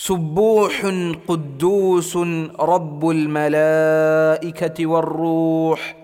سبوح قدوس رب الملائكة والروح.